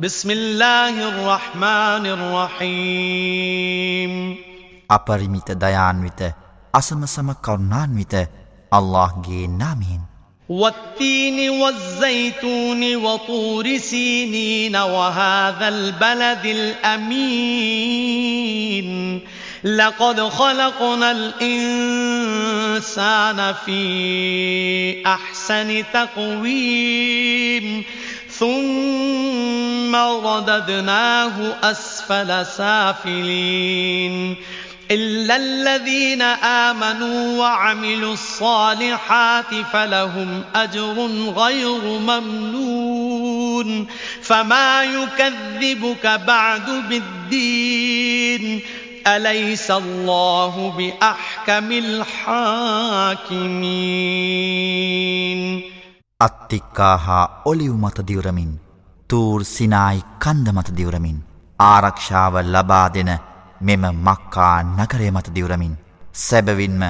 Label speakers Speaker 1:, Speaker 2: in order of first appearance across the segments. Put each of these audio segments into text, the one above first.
Speaker 1: بسم الله الرحمن الرحيم.
Speaker 2: أبرميت ديان ويت أسم سم كرنان ويت الله جي نامين
Speaker 1: والتين والزيتون وطور سينين وهذا البلد الأمين. لقد خلقنا الإنسان في أحسن تقويم. ثم رددناه أسفل سافلين إلا الذين آمنوا وعملوا الصالحات فلهم أجر غير ممنون فما يكذبك بعد بالدين أليس الله بأحكم الحاكمين
Speaker 2: අත්තික්කා හා ඔලිව් මත දිවරමින් තූර් සිනායි කන්ද මත දිවරමින් ආරක්ෂාව ලබා දෙන මෙම මක්කා නගරය මත දිවරමින් සැබවින්ම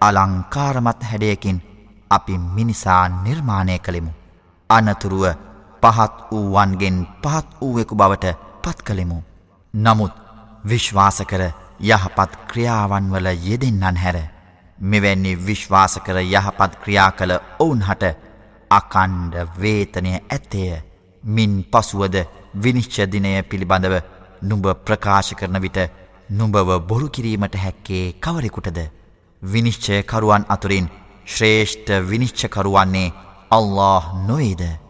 Speaker 2: අලංකාරමත් හැඩයකින් අපි මිනිසා නිර්මාණය කළෙමු. අනතුරුව පහත් වූවන්ගෙන් පහත් වූවෙකු බවට පත් කළෙමු. නමුත් විශ්වාස කර යහපත් ක්‍රියාවන් වල යෙදෙන්නන් හැර මෙවැන්නි විශ්වාස කර යහපත් ක්‍රියා කළ ඔවුන් හට අකණ්ඩ වේතනය ඇත්තේය මින් පසුවද විනිශ්චදිනය පිළිබඳව නුඹ ප්‍රකාශ කරන විට නුඹව බොරු කිරීමට හැක්කේ කවරෙකුටද? විනිශ්චයකරුවන් අතුරින් ශ්‍රේෂ්ඨ විනිශ්චකරුවන්නේ අල්له නොවේද?